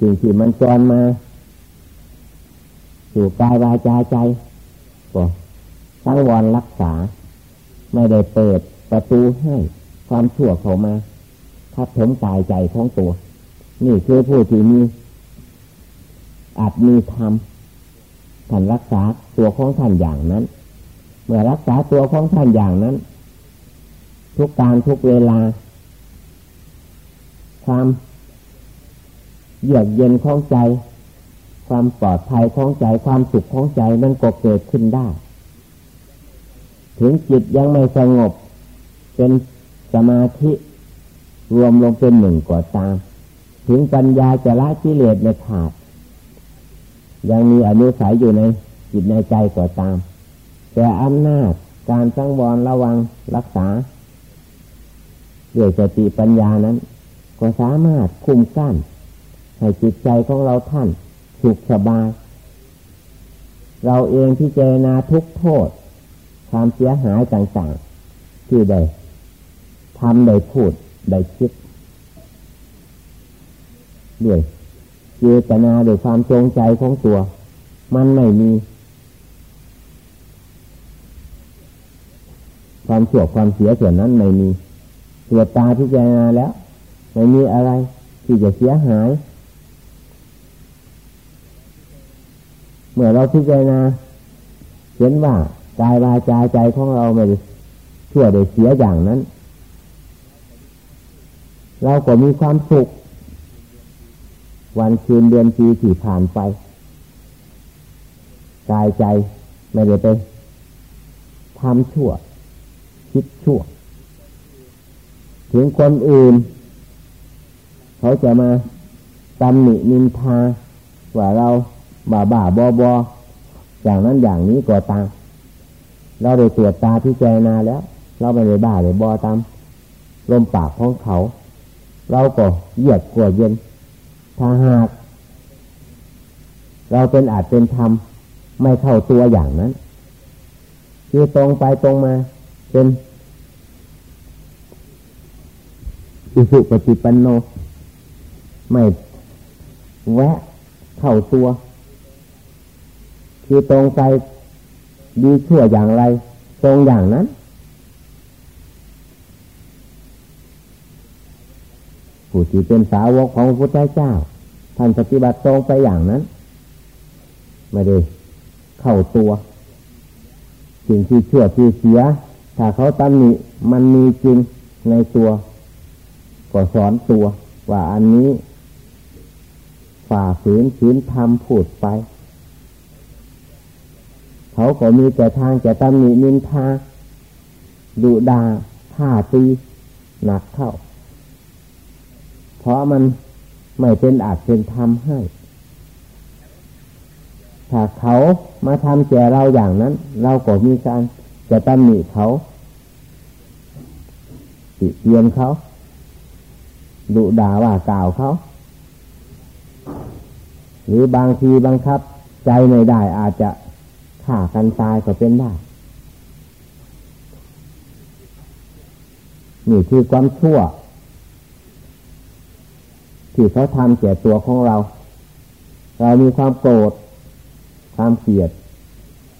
สิ่งที่มันจรมาสู่กายวาจาใจก็ตั้งวรรักษา ไม่ได้เปิดประตูให้ความชั่วเข้ามาทับถมกายใจของตัว นี่คือผู้ที่มีอาจมีธรรมท่านรักษาตัวของท่านอย่างนั้น เมื่อรักษาตัวของท่านอย่างนั้น ทุกการทุกเวลา ความ เยือกเย็นของใจ ความปลอดภัยของใจความสุขของใจมันก็เกิดขึ้นได้ ถึงจิตยังไม่สงบ เป็นสมาธิรวมลงเป็นหนึ่งก่อตาม ถึงปัญญาจะละกิเลสในขาด ยังมีอนุสัยอยู่ในจิตในใจก่อตาม แต่อำนาจการสังวรระวังรักษาด้วยสติปัญญานั้น ก็สามารถคุมกั้น ให้จิตใจของเราท่านสุขสบาย เราเองที่เจนาทุกโทษ ความเสียหายต่างๆ ที่ได้ทำได้พูดได้คิดด้วยเจตนาด้วยความจงใจของตัว มันไม่มี ความเสียความเสียส่วนนั้นไม่มีตัวตาที่เจนาแล้ว ไม่มีอะไรที่จะเสียหาย เมื่อเราพิจารณาเห็นว่ากายวาจาใจของเราไม่ได้ชั่วได้เสียอย่างนั้น เราก็มีความสุข วันคืนเดือนปีที่ผ่านไป กายใจไม่ได้ไปทำชั่ว คิดชั่ว ถึงคนอื่น เขาจะมาตำหนินินทาว่าเรา บ่าบ่าบอบออย่างนั้นอย่างนี้ก็ตาม เราได้ตรวจตาที่เจนาแล้ว เราไม่ได้บ้าเลยบอตามลมปากของเขา เราก็เยียดกลัวเย็น ถ้าหาก เราเป็นอาจเป็นธรรมไม่เข้าตัวอย่างนั้น คือตรงไปตรงมา เป็นอิสุปฏิปันโน ไม่แวะเข้าตัว คือตรงไปดีชั่วอย่างไร ตรงอย่างนั้น ผู้ที่เป็นสาวกของพระพุทธเจ้า ท่านปฏิบัติตรงไปอย่างนั้น ไม่ได้เข้าตัวสิ่งที่เชื่อที่เสีย ถ้าเขาตำหนิมันมีจริงในตัว ก็สอนตัว ว่าอันนี้ฝ่าฝืนฝืนทำพูดไป เขาก็มีแต่ทางจะตำหนินินทาดุดาท่าตีหนักเข้า เพราะมันไม่เป็นอาจเป็นธรรมให้ ถ้าเขามาทำแก่เราอย่างนั้น เราก็มีการจะตำหนิเขาติเตียนเขาดุด่าว่ากล่าวเขา หรือบางทีบังคับ ใจไม่ได้อาจจะ ฆ่ากันตายก็เป็นได้นี่คือความชั่ว ที่เขาทำแก่ตัวของเรา เรามีความโกรธความเกลียด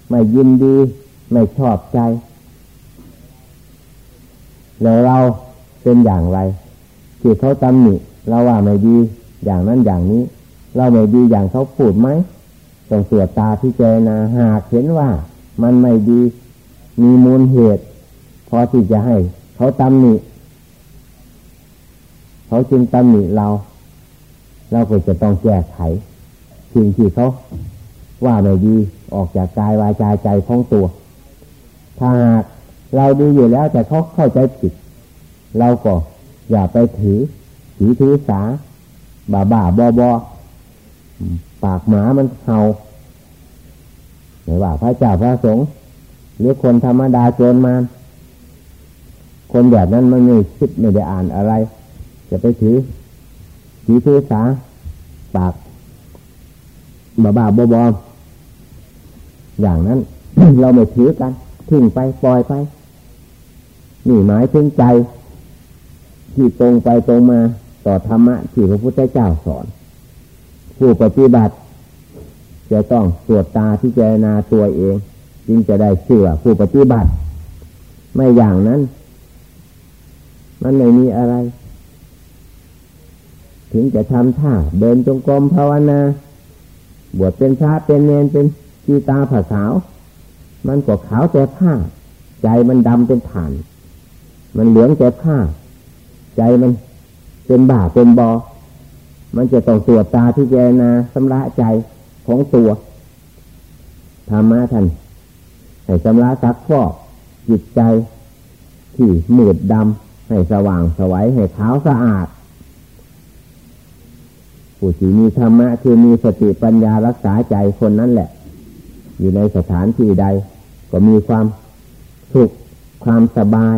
ไม่ยินดี ไม่ชอบใจ แล้วเราเป็นอย่างไรที่เขาตำหนิเราว่าไม่ดี อย่างนั้นอย่างนี้ เราไม่ดีอย่างเขาพูดไหม ต้องเสียตาที่เจนาหากเห็นว่ามันไม่ดีมีมูลเหตุพอที่จะให้ เขาตำหนิเขาจึงตำหนิเรา เราก็จะต้องแก้ไขสิ่งที่เขาว่าไม่ดีออกจากกายวาจาใจของตัว ถ้าหากเราดีอยู่แล้วแต่เขาเข้าใจผิด เราก็อย่าไปถือถือถือสา บ่าบ่าบอบอ ปากหมามันเห่าไม่ว่าพระเจ้าพระสงฆ์หรือคนธรรมดาโจรมาคนแบบนั้นมันไม่คิดไม่ได้อ่านอะไร จะไปถือสีเทสาปากบาบาบอบออย่างนั้น เราไม่ถือกันทิ้งไปปล่อยไป นี่หมายถึงใจ ที่ตรงไปตรงมาต่อธรรมะที่พระพุทธเจ้าสอน ผู้ปฏิบัติ จะต้องตรวจตาพิจารณาตัวเอง จึงจะได้เชื่อผู้ปฏิบัติ ไม่อย่างนั้น มันไม่มีอะไร ถึงจะทำท่าเดินจงกรมภาวนา บวชเป็นพระเป็นเนนเป็นชีตาผาขาว มันก็ขาวแต่ผ้า ใจมันดำเป็นฐาน มันเหลืองแต่ผ้า ใจมันเป็นบ่าเป็นบอ มันจะต้องตรวจตาที่เจนาสำระใจของตัวธรรมะท่านให้สำระซักฟอกจิตใจที่มืดดำให้สว่างสวัยให้ขาวสะอาดผู้ที่มีธรรมะคือมีสติปัญญารักษาใจคนนั้นแหละ อยู่ในสถานที่ใด ก็มีความสุขความสบาย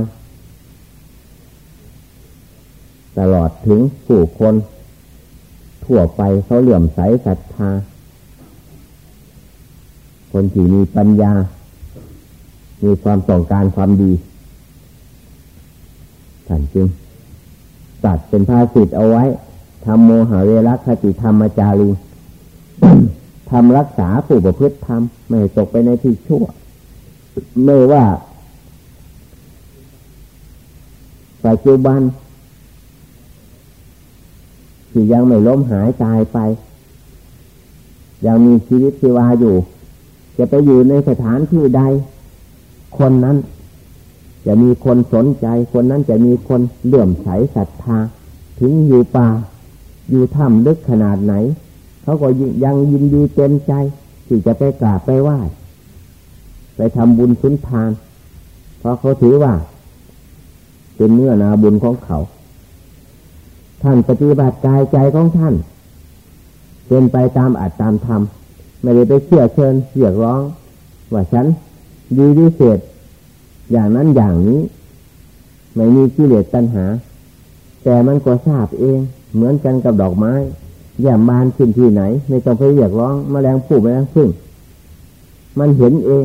ตลอดถึงผู้คน ทั่วไปเขาเหลื่อมใสศรัทธา คนที่มีปัญญา มีความต้องการความดีท่านจึงตัดเป็นภาสิทธ์เอาไว้ทำโมหะเวรคติธรรมจารีทำรักษาผู้ประพฤติธรรมไม่ตกไปในที่ชั่วไม่ว่าปัจจุบัน ที่ยังไม่ล้มหายตายไป ยังมีชีวิตชีวาอยู่ จะไปอยู่ในสถานที่ใด คนนั้น จะมีคนสนใจ คนนั้นจะมีคนเลื่อมใสศรัทธา ถึงอยู่ป่า อยู่ถ้ำลึกขนาดไหน เขาก็ยังยินดีเต็มใจ ที่จะไปกราบไปไหว้ไปทำบุญสุนทาน เพราะเขาถือว่า เป็นเนื้อนาบุญของเขา ท่านปฏิบัติกายใจของท่าน เป็นไปตามอัตตามธรรมไม่ได้ไปเชื่อเชิญเรียกร้อง ว่าฉันดีวิเศษ อย่างนั้นอย่างนี้ ไม่มีกิเลสตัณหา แต่มันก็ทราบเอง เหมือนกันกับดอกไม้อย่ามานขึ้นที่ไหน ไม่ต้องไปเรียกร้องมแมลงผู้แมลงพึ่งมันเห็นเอง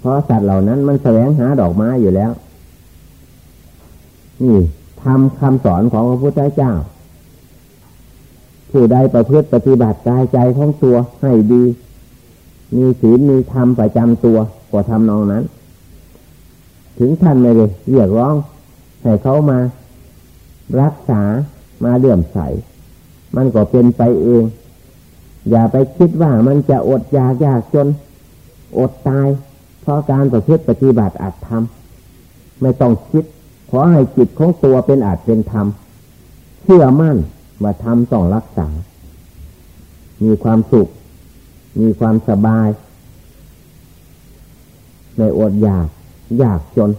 เพราะสัตว์เหล่านั้นมันแสวงหาดอกไม้อยู่แล้ว นี่ ทำคำสอนของพระพุทธเจ้า ผู้ใดประพฤติปฏิบัติกายใจของตัวให้ดี มีศีลมีธรรมประจำตัวก็ทำนองนั้น ถึงท่านไม่ได้เรียกร้องให้เขามา รักษามาเลื่อมใส มันก็เป็นไปเอง อย่าไปคิดว่ามันจะอดอยากยากจน อดตาย เพราะการประพฤติปฏิบัติอัตธรรมไม่ต้องคิด ขอให้จิตของตัวเป็นอาจเป็นธรรม เชื่อมั่นว่าธรรมต้องรักษา มีความสุข มีความสบายในอดอยาก อยากจน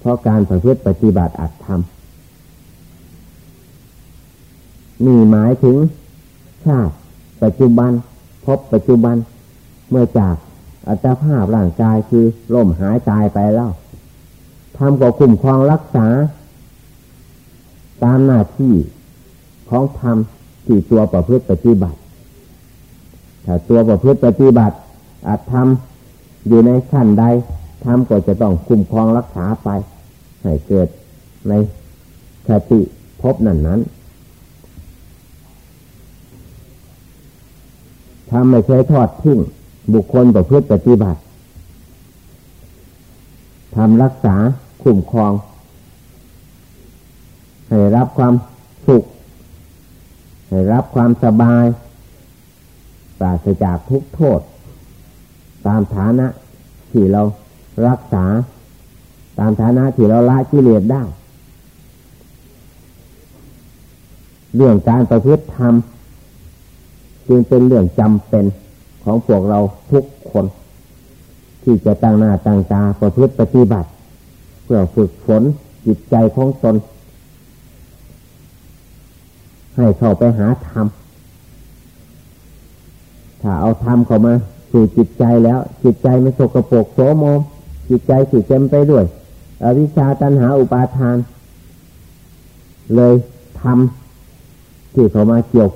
เพราะการประพฤติปฏิบัติอัตธรรมมีหมายถึง ชาติ ปัจจุบัน พบปัจจุบัน เมื่อจากอัตภาพร่างกายคือล่มหายตายไปแล้ว ทำก็คุ้มครองรักษา ตามหน้าที่ของธรรมที่ตัวประพฤติปฏิบัติ ถ้าตัวประพฤติปฏิบัติ อาจทำอยู่ในขั้นใดทำก็จะต้องคุ้มครองรักษาไป ให้เกิดในสติพบนั้นนั้นทำไม่เคยทอดทิ้งบุคคลประพฤติปฏิบัติทำรักษา คุ้มครอง ให้รับความสุข ให้รับความสบาย ปราศจากทุกโทษ ตามฐานะที่เรารักษา ตามฐานะที่เราละกิเลสได้ เรื่องการประพฤติธรรมจึงเป็นเรื่องจำเป็นของพวกเราทุกคน ที่จะตั้งหน้าตั้งตาประพฤติปฏิบัติ เพื่อฝึกฝนจิตใจของตน ให้เข้าไปหาธรรม ถ้าเอาธรรมเข้ามาสู่จิตใจแล้ว จิตใจไม่สกรปรกโสมม จิตใจสิเต็มไปด้วยอวิชชาตัณหาอุปาทาน เลยทำที่เขามาเกี่ยว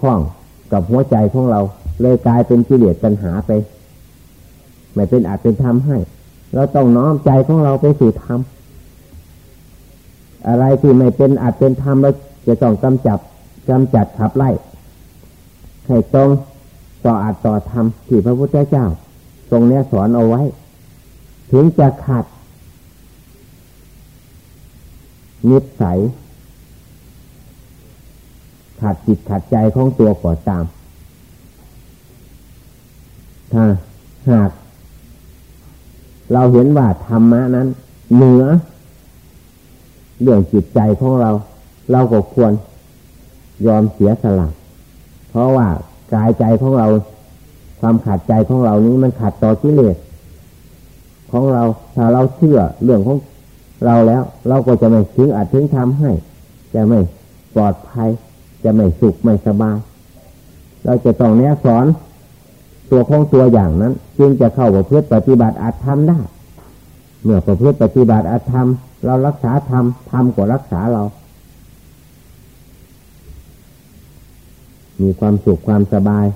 ข้องกับหัวใจของเรา เลยกลายเป็นกิเลสตัณหาไป ไม่เป็นอาจเป็นธรรมให้ เราต้องน้อมใจของเราไปสู่ธรรมอะไรที่ไม่เป็นอาจเป็นธรรมเราจะต้องกำจับกำจัดขับไล่ให้ตรงต่ออัดต่อธรรมที่พระพุทธเจ้า ทรงเนี้ยสอนเอาไว้ ถึงจะขัดนิสัยขัดจิตขัดใจของตัวก่อตาม ถ้าหาก เราเห็นว่าธรรมะนั้น เหนือ เรื่องจิตใจของเรา เราก็ควรยอมเสียสละเพราะว่ากายใจของเราความขัดใจของเรานี้มันขัดต่อกิเลสของเราถ้าเราเชื่อเรื่องของเราแล้ว เราก็จะไม่ถึงอาจถึงทำให้ จะไม่ปลอดภัย จะไม่สุขไม่สบาย เราจะต้องแนะสอน ตัวของตัวอย่างนั้น จึงจะเข้าประพฤติปฏิบัติอาจทำได้ เมื่อประพฤติปฏิบัติอาจทำเรารักษาธรรมธรรมก็รักษาเรา มีความสุขความสบาย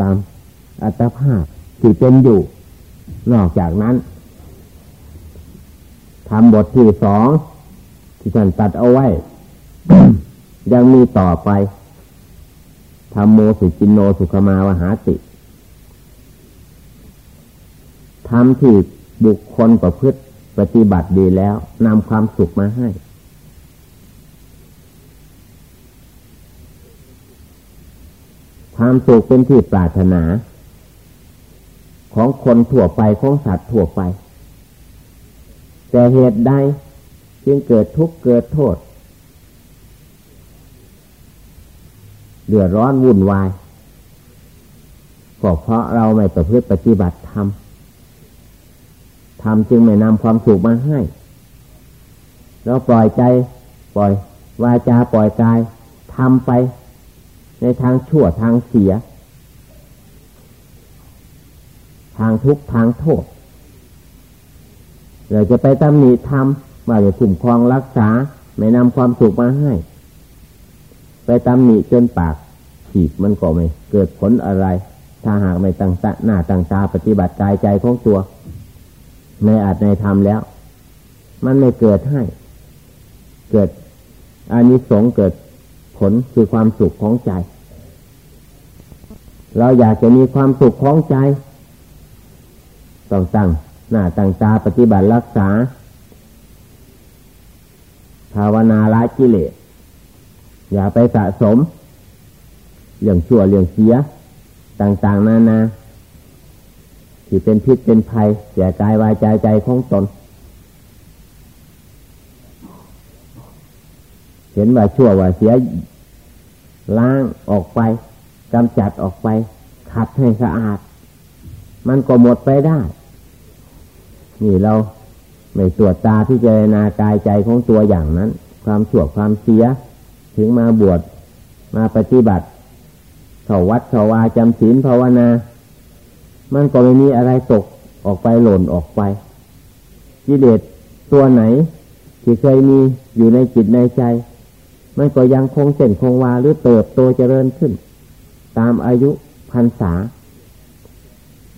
ตามอัตภาพที่เป็นอยู่ นอกจากนั้นทำบทที่สองที่ท่านตัดเอาไว้ ยังมีต่อไปทำโมสุจินโนสุขมาวหาติ ทำที่บุคคลประพฤติปฏิบัติดีแล้วนำความสุขมาให้ ความสุขเป็นที่ปรารถนา ของคนทั่วไปของสัตว์ทั่วไป แต่เหตุใดจึงเกิดทุกข์เกิดโทษเดือดร้อนวุ่นวายก็เพราะเราไม่ประพฤติปฏิบัติธรรม ธรรมจึงไม่นำความสุขมาให้ เราปล่อยใจปล่อยวาจาปล่อยกายทำไป ในทางชั่วทางเสีย ทางทุกข์ทางโทษเราจะไปตำหนิทำว่าจะคุ้มครองรักษาไม่นำความสุขมาให้ ไปตำหนิจนปากฉีกมันก็ไม่เกิดผลอะไร ถ้าหากไม่ตั้งตาหน้าตั้งตาปฏิบัติกายใจของตัว ในอาจในธรรมแล้ว มันไม่เกิดให้ เกิดอานิสงส์เกิดผลคือความสุขของใจ เราอยากจะมีความสุขของใจ ต้องตั้งหน้าตั้งตาปฏิบัติรักษา ภาวนาละกิเลสอย่าไปสะสม เรื่องชั่วเรื่องเสีย ต่างๆนานา ที่เป็นพิษเป็นภัยแก่กายวายใจใจของตน เห็นว่าชั่วว่าเสียล้างออกไปกำจัดออกไป ขัดให้สะอาด มันก็หมดไปได้ นี่เราไม่ตรวจตาที่เจรณากายใจของตัวอย่างนั้น ความชั่วความเสีย ถึงมาบวชมาปฏิบัติ เขาวัดเขาวาจำศีลภาวนา มันก็ไม่มีอะไรตกออกไปหล่นออกไปกิเลสตัวไหน ที่เคยมีอยู่ในจิตในใจ มันก็ยังคงเส้นคงวาหรือเติบโตเจริญขึ้น ตามอายุพรรษา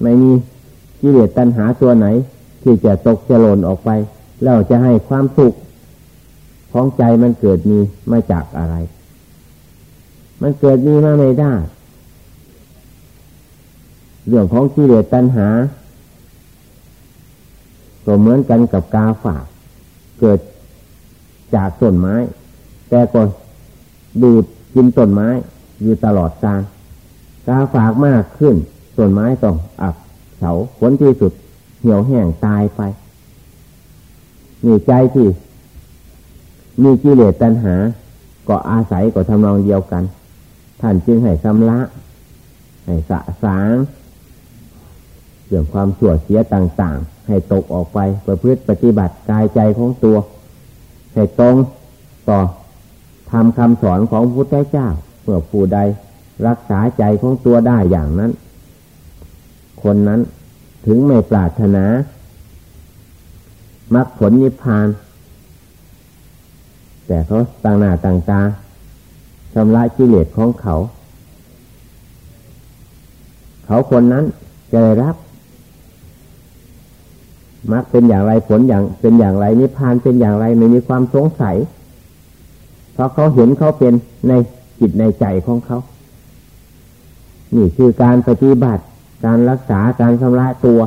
ไม่มีกิเลสตัณหาตัวไหน ที่จะตกจะหล่นออกไป แล้วจะให้ความสุขของใจมันเกิดมีมาจากอะไร มันเกิดมีมาไม่ได้ เรื่องของกิเลสตัณหา ก็เหมือนกันกับกาฝาก เกิดจากต้นไม้ แต่ก็ดูดกินต้นไม้ อยู่ตลอดกาลกาฝากมากขึ้นต้นไม้ต้องอับเฉาผลที่สุด เหี่ยวแห้งตายไปมีใจที่มีกิเลสตัณหา ก็อาศัยก็ทำนองเดียวกัน ท่านจึงให้สำละให้สะสาง เรื่องความชั่วเสียต่างๆ ให้ตกออกไปประพฤติปฏิบัติกายใจของตัว ให้ตรงต่อทำคำสอนของพุทธเจ้าเมื่อผู้ใดรักษาใจของตัวได้อย่างนั้น คนนั้นถึงไม่ปรารถนามรรคผลนิพพาน แต่เขาต่างหน้าต่างตาชำระกิเลสของเขา เขาคนนั้นจะได้รับ มรรคเป็นอย่างไรผลอย่างเป็นอย่างไรนิพพานเป็นอย่างไรไม่มีความสงสัย เพราะเขาเห็นเขาเป็นในจิตในใจของเขา นี่คือการปฏิบัติ การรักษาการชำระตัว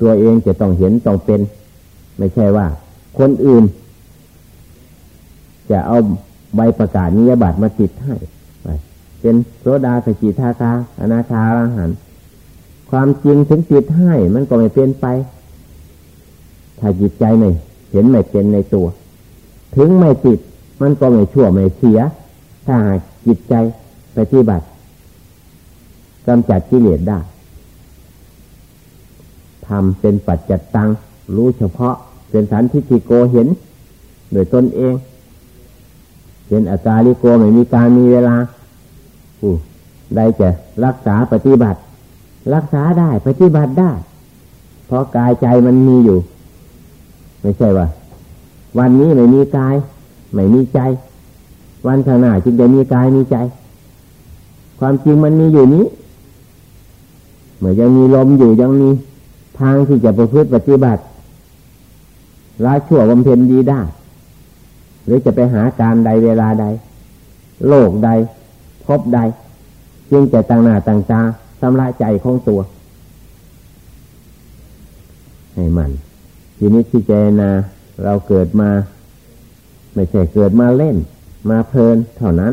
ตัวเองจะต้องเห็นต้องเป็น ไม่ใช่ว่า คนอื่น จะเอาใบประกาศนิยบัตรมาติดให้เป็นโสดาสกิทาคาอนาคาอรหัน ความจริงถึงติดให้ มันก็ไม่เป็นไป ถ้าจิตใจไม่เห็นไม่เป็นในตัว ถึงไม่ติด มันก็ไม่ชั่วไม่เสีย ถ้าหากจิตใจปฏิบัติกำจัดกิเลสได้ทำเป็นปัจจัตตัง รู้เฉพาะ เป็นสันทิฏฐิโกเห็น โดยตนเอง เป็นอาการลิโกไม่มีการมีเวลาผู้ใดจะรักษาปฏิบัติ รักษาได้ปฏิบัติได้ เพราะกายใจมันมีอยู่ ไม่ใช่ว่า วันนี้ไม่มีกาย ไม่มีใจ วันข้างหน้าจึงจะมีกายมีใจ ความจริงมันมีอยู่นี้เมื่อยังมีลมอยู่ยังมีทางที่จะประพฤติปฏิบัติละชั่วบำเพ็ญดีได้ หรือจะไปหาการใดเวลาใด โลกใด พบใด จึงจะต่างหน้าต่างตา ทำลายใจของตัวให้มันทีนี้ที่เจนาเราเกิดมา ไม่ใช่เกิดมาเล่น มาเพลินเท่านั้น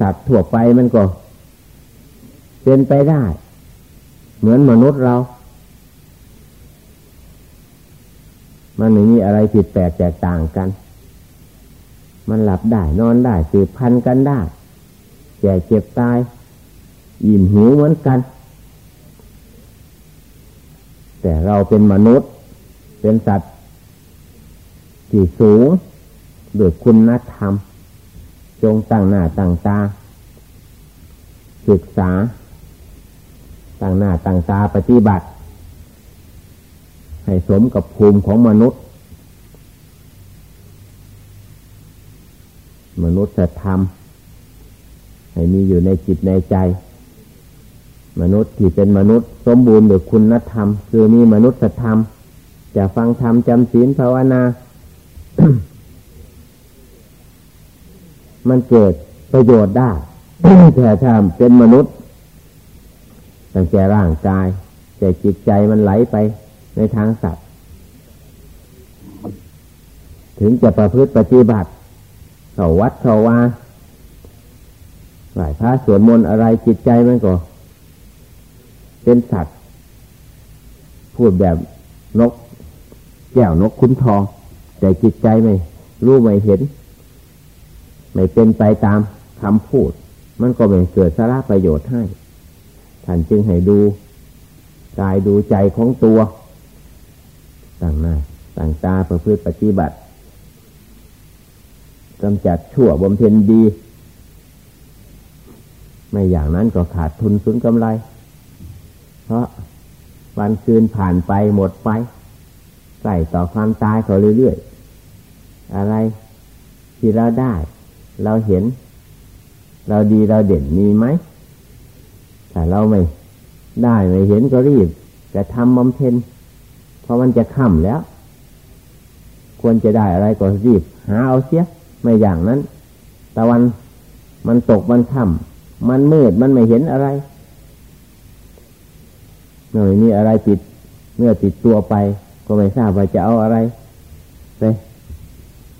สัตว์ถั่วไปมันก็ เป็นไปได้ เหมือนมนุษย์เรา มันไม่มีอะไรผิดแปลกแตกต่างกัน มันหลับได้ นอนได้สืบพันกันได้ แก่เจ็บตาย อิ่มหิวเหมือนกัน แต่เราเป็นมนุษย์เป็นสัตว์ที่สูงด้วยคุณธรรม จงตั้งหน้าตั้งตา ศึกษา ตั้งหน้าตั้งตาปฏิบัติ ให้สมกับภูมิของมนุษย์ มนุษย์จะทำให้มีอยู่ในจิตในใจ มนุษย์ที่เป็นมนุษย์สมบูรณ์ด้วยคุณธรรม คือมีมนุษย์ธรรมจะฟังธรรมจำศีลภาวนา มันเกิดประโยชน์ได้แต่ถ้าเป็นมนุษย์ตั้งแต่ร่างกาย แต่จิตใจมันไหลไปในทางสัตว์ ถึงจะประพฤติปฏิบัติเขาวัดเขาว่าไหว้พระสวดมนต์อะไรจิตใจมันก็ เป็นสัตว์ พูดแบบนก แก้วนกคุ้นทอง แต่จิตใจไม่รู้ไม่เห็น ไม่เป็นไปตามคำพูด มันก็ไม่เกิดสาระประโยชน์ให้ท่านจึงให้ดูกายดูใจของตัวต่างหน้าต่างตาประพฤติปฏิบัติกำจัดชั่วบำเพ็ญดี ไม่อย่างนั้นก็ขาดทุนสุนกำไร เพราะวันคืนผ่านไปหมดไปใส่ต่อความตายเขาเรื่อยๆอะไรที่เราได้ เราเห็น เราดีเราเด่นมีไหมถ้าเราไม่ได้ไม่เห็นก็รีบจะทำบำเพ็ญเพราะมันจะค่ำแล้ว ควรจะได้อะไรก็รีบ หาเอาเสียไม่อย่างนั้นตะวันมันตกมันค่ำมันมืดมันไม่เห็นอะไร เมื่อมีอะไรติดเมื่อติดตัวไป ก็ไม่ทราบว่าจะเอาอะไรไป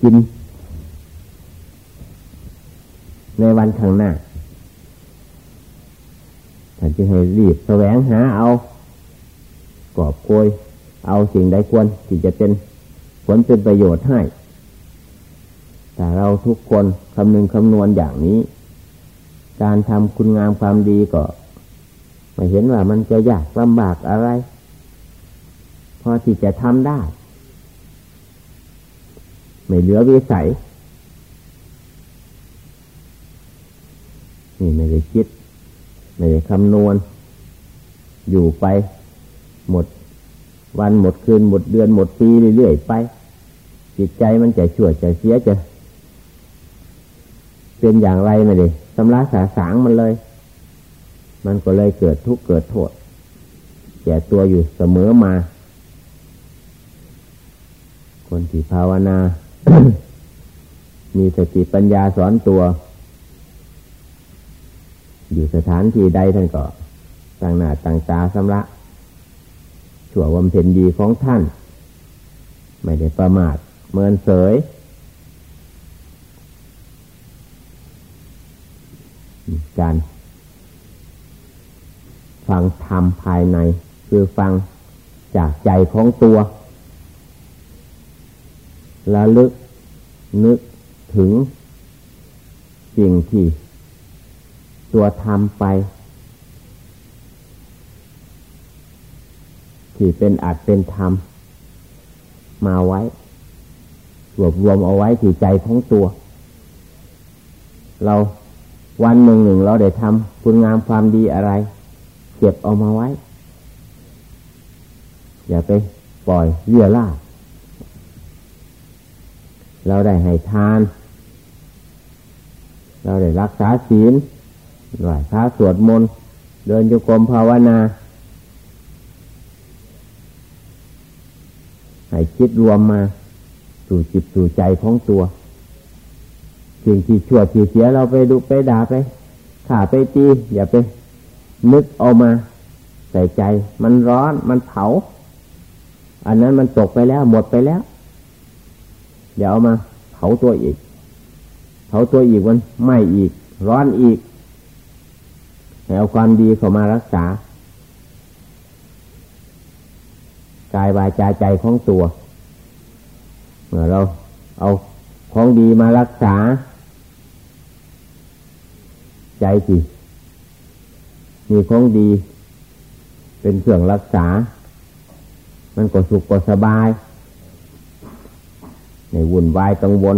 กิน ในวันข้างหน้านจึงให้รีบแสวงหาเอากอบโกยเอาสิ่งใดควรที่จะเป็นผลเป็นประโยชน์ให้แต่เราทุกคนคำนึงคำนวณอย่างนี้ การทำคุณงามความดีก็ ไม่เห็นว่ามันจะยากลำบากอะไร พอที่จะทำได้ ไม่เหลือวิสัย นี่ไม่ได้คิด ไม่ได้คำนวณ อยู่ไป หมด วันหมดคืน หมดเดือนหมดปีเรื่อยๆไป จิตใจมันจะชั่วจะเสียจะ เป็นอย่างไรไม่ได้สำลักสาสางมันเลย มันก็เลยเกิดทุกข์เกิดโทษแก่ตัวอยู่เสมอมา คนที่ภาวนา มีสติปัญญาสอนตัว อยู่สถานที่ใดท่านก็ต่างหน้าต่างตาสำระชั่ววำเพ็ญดีของท่าน ไม่ได้ประมาทเมินเสยการ ฟังธรรมภายใน คือฟังจากใจของตัวละลึกนึกถึง สิ่งที่ ตัวทำไป ที่เป็นอัดเป็นธรรม มาไว้ รวบรวมเอาไว้ที่ใจของตัว เราวันหนึ่งหนึ่งเราได้ทำคุณงามความดีอะไร เก็บเอามาไว้ อย่าไปปล่อยเยื่อล่า เราได้ให้ทาน เราได้รักษาศีลไหว้พระสวดมนต์ เดินโยกรมภาวนา ให้คิดรวมมาสู่จิตสู่ใจของตัว สิ่งที่ชั่วที่เสียเราไปดูไปด่าไปข่าไปตีอย่าไป นึกเอามาใส่ใจ มันร้อนมันเผา อันนั้นมันตกไปแล้ว หมดไปแล้วอย่าเอามาเผาตัวอีก เผาตัวอีกมันไหม่อีก ร้อนอีกให้เอาความดีเข้ามารักษากายวายใจใจของตัวเมื่อเราเอาของดีมารักษา ใจสิ มีของดี เป็นเครื่องรักษา มันก็สุขก็สบาย ในวุ่นวายกังวล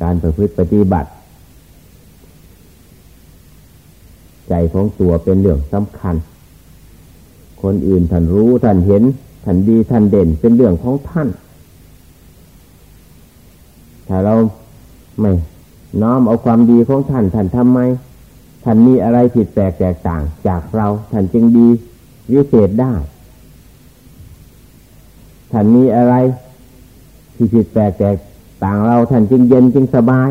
การประพฤติปฏิบัติ ใจของตัวเป็นเรื่องสำคัญ คนอื่นท่านรู้ท่านเห็นท่านดีท่านเด่นเป็นเรื่องของท่าน ถ้าเราไม่ น้อมเอาความดีของท่านท่านทำไม ท่านมีอะไรผิดแปลกแตกต่าง จากเราท่านจึงดีวิเศษได้ ท่านมีอะไรที่ผิดแปลกแตกต่างเราท่านจึงเย็นจึงสบาย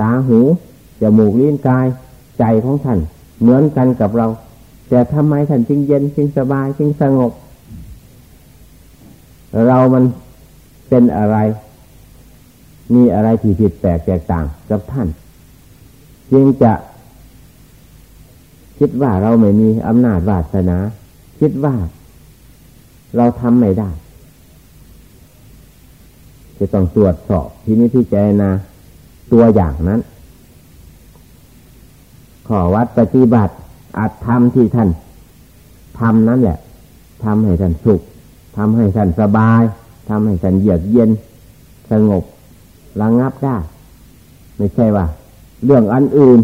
ตาหูจมูกลิ้นกาย ใจของท่าน เหมือนกันกับเรา แต่ทำไมท่านจึงเย็นจึงสบายจึงสงบ เรามันเป็นอะไร มีอะไรที่ผิดแปลกแตกต่างกับท่าน จึงจะคิดว่าเราไม่มีอำนาจวาสนา คิดว่าเราทำไม่ได้ จะต้องตรวจสอบที่นี้ที่เจนาตัวอย่างนั้น ขอวัดปฏิบัติอาจทำที่ท่านทำนั้นแหละทำให้ท่านสุขทำให้ท่านสบายทำให้ท่านเยือกเย็น สงบ ระงับได้ ไม่ใช่ว่า เรื่องอันอื่น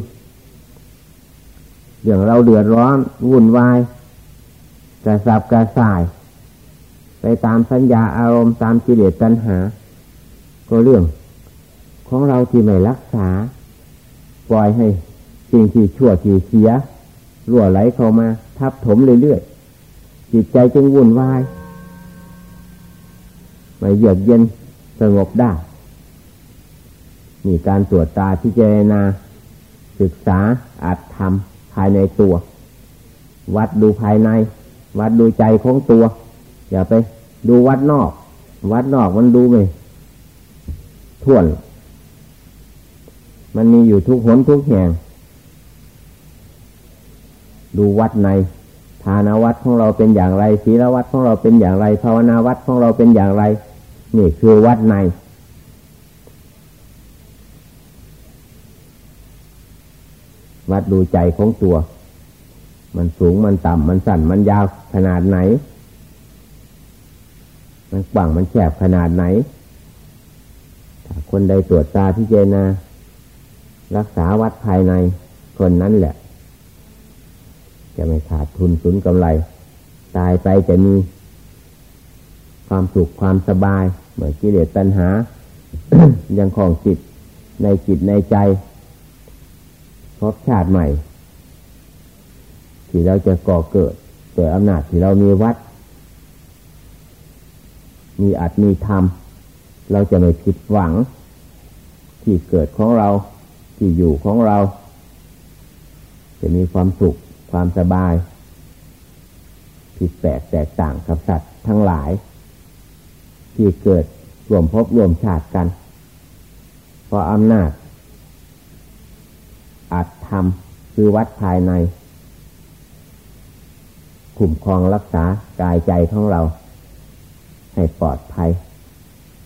เรื่องเราเดือดร้อน วุ่นวาย กระสับกระส่าย ไปตามสัญญาอารมณ์ตามกิเลสตัณหา ก็เรื่อง ของเราที่ไม่รักษา ปล่อยให้สิ่งที่ชั่วที่เสียรั่วไหลเข้ามา ทับถมเรื่อยๆจิตใจจึงวุ่นวายไม่เยือกเย็นสงบได้ มีการตรวจตาที่เจนาศึกษาอาจทำภายในตัว วัดดูภายใน วัดดูใจของตัว อย่าไปดูวัดนอก วัดนอกมันดูไม่ท่วน มันมีอยู่ทุกหนทุกแห่ง ดูวัดในฐานวัดของเราเป็นอย่างไรศีลวัดของเราเป็นอย่างไร ภาวนาวัดของเราเป็นอย่างไร นี่คือวัดใน วัดดูใจของตัว มันสูงมันต่ำมันสั้นมันยาวขนาดไหน มันกว้างมันแคบขนาดไหนคนใดตรวจตาพิจารณารักษาวัดภายในคนนั้นแหละ จะไม่ขาดทุนสุนกำไร ตายไปจะมีความสุขความสบาย เหมือนกิเลสตัณหา ยังของจิตในจิตในใจ พบชาติใหม่ ที่เราจะก่อเกิดเกิดอำนาจที่เรามีวัด มีอัตมีธรรม เราจะไม่ผิดหวัง ที่เกิดของเราที่อยู่ของเรา จะมีความสุขความสบาย ผิดแปลกแตกต่างกับสัตว์ทั้งหลาย ที่เกิดรวมพบรวมชาติกัน เพราะอำนาจ ธรรม คือวัดภายในคุ้มครองรักษากายใจของเรา ให้ปลอดภัย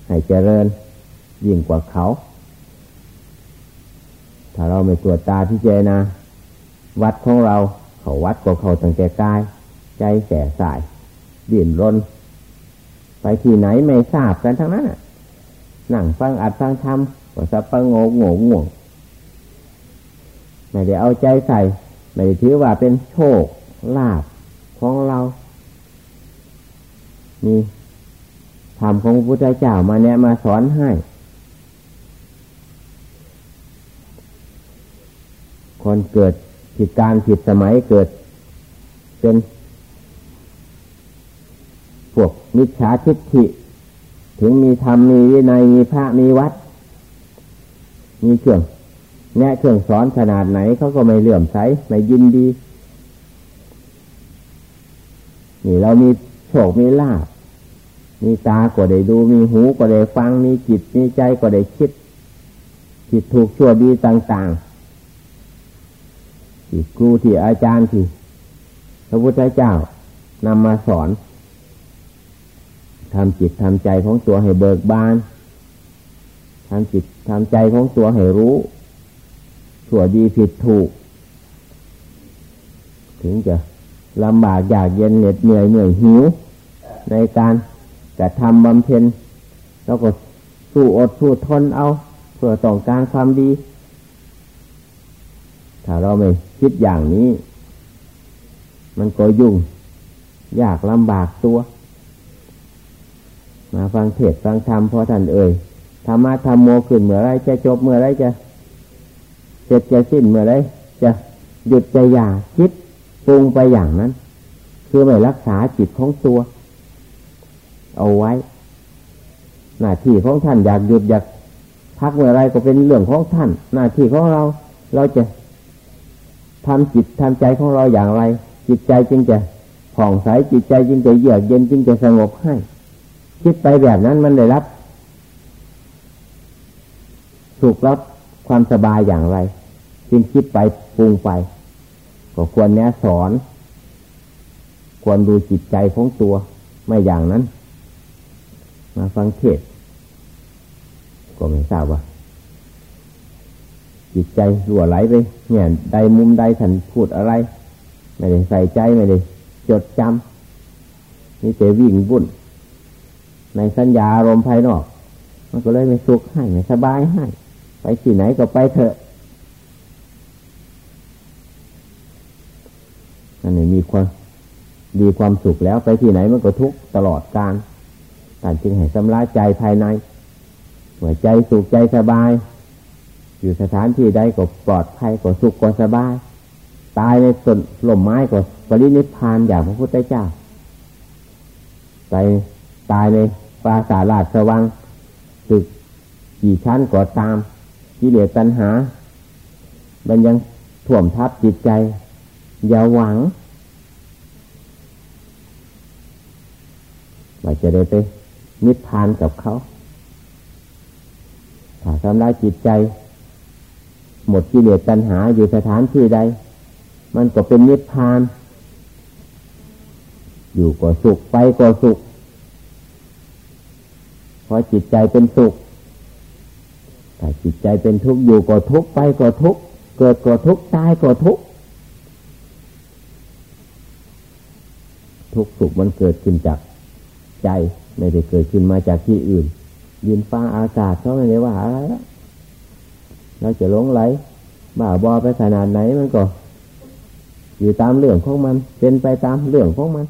ให้เจริญยิ่งกว่าเขา ถ้าเราไม่ตรวจตาที่เจนะวัดของเราเขาวัดกว่าเขาตั้งแต่กาย ใจแสสายดิ่นรน ไปที่ไหนไม่ทราบกันทั้งนั้นนั่งฟังอัดฟังทำก็สับปะงงงงง ไม่ได้เอาใจใส่ ไม่ได้ถือว่าเป็นโชคลาภของเรามีธรรมของพระพุทธเจ้ามาเนี่ยมาสอนให้ คนเกิดผิดการผิดสมัยเกิด เป็นพวกมิจฉาทิฏฐิ ถึงมีธรรมมีวินัยมีพระมีวัด มีเครื่อง แนะเครื่องสอนขนาดไหนเขาก็ไม่เลื่อมใสไม่ยินดี นี่เรามีโชคมีลาบมีตาก็ได้ดูมีหูก็ได้ฟังมีจิตมีใจก็ได้คิดผิดถูกชั่วดีต่างๆที่ครูที่อาจารย์ที่พระพุทธเจ้านำมาสอนทำจิตทำใจของตัวให้เบิกบานทำจิตทำใจของตัวให้รู้ ชั่วดีผิดถูก ถึงจะลำบากอยากเย็นเหน็ดเหนื่อยเหนื่อยหิว ในการกระทำบำเพ็ญแล้วก็สู้อดสู้ทนเอา เพื่อต้องการความดี ถ้าเราไม่คิดอย่างนี้ มันก็ยุ่ง ยากลำบากตัว มาฟังเทศฟังธรรมพอท่านเอ่ยธรรมะธรรมโมขึ้นเมื่อไรจะจบเมื่อไรจะ ร็จจะสิ้นเมื่อไรจะหยุดจะอยาคิดปรุงไปอย่างนั้น คือไม่รักษาจิตของตัว เอาไว้ หน้าที่ของท่านอยากหยุดอยากพักเมื่อไรก็เป็นเรื่องของท่าน หน้าที่ของเราเราจะทำจิตทำใจของเราอย่างไร จิตใจจึงจะผ่องใสจิตใจจึงจะเยือกเย็นจึงจะสงบให้ คิดไปแบบนั้นมันได้รับ สุขรับความสบายอย่างไร จึงคิดไปปรุงไป ก็ควรแนะสอน ควรดูจิตใจของตัว ไม่อย่างนั้น มาฟังเทศ ก็ไม่ทราบว่า จิตใจรั่วไหลไปเนี่ยใดมุมใดฉันพูดอะไร ไม่ได้ใส่ใจไม่ได้จดจำนี่จะวิ่งบุ่นในสัญญาอารมณ์ภายนอก มันก็เลยไม่สุขให้ไม่สบายให้ ไปที่ไหนก็ไปเถอะ นั่นมีความดีความสุขแล้วไปที่ไหนมันก็ทุกตลอดการต่จึงให้สำลักใจภายในหัวใจสุขใจสบาย อยู่สถานที่ใดก็ปลอดภัยก็สุขก็สบาย ตายในต้นลมไม้ก็ปรินิพานอย่างพระพุทธเจ้าไปตายในปราสาทราชสวังสึกกี่ชั้นก็ตามกิเลสตัณหา มันยังถ่วมทับจิตใจ อย่าหวังว่าจะได้ไปนิพพานกับเขา ถ้าทำลายจิตใจ หมดกิเลสตัณหาอยู่สถานที่ใด มันก็เป็นนิพพาน อยู่ก็สุขไปก็สุขเพราะจิตใจเป็นสุขถ้าจิตใจเป็นทุกข์อยู่ก็ทุกข์ไปก็ทุกข์เกิดก็ทุกข์ตายก็ทุกข์ ทุกสุขมันเกิดขึ้นจากใจ ไม่ได้เกิดขึ้นมาจากที่อื่นยินฟ้าอากาศเขาไม่ได้ว่าอะไรเราจะหลงไหลบ้าบอไปขนาดไหนมันก็ อยู่ตามเรื่องของมัน เป็นไปตามเรื่องของมัน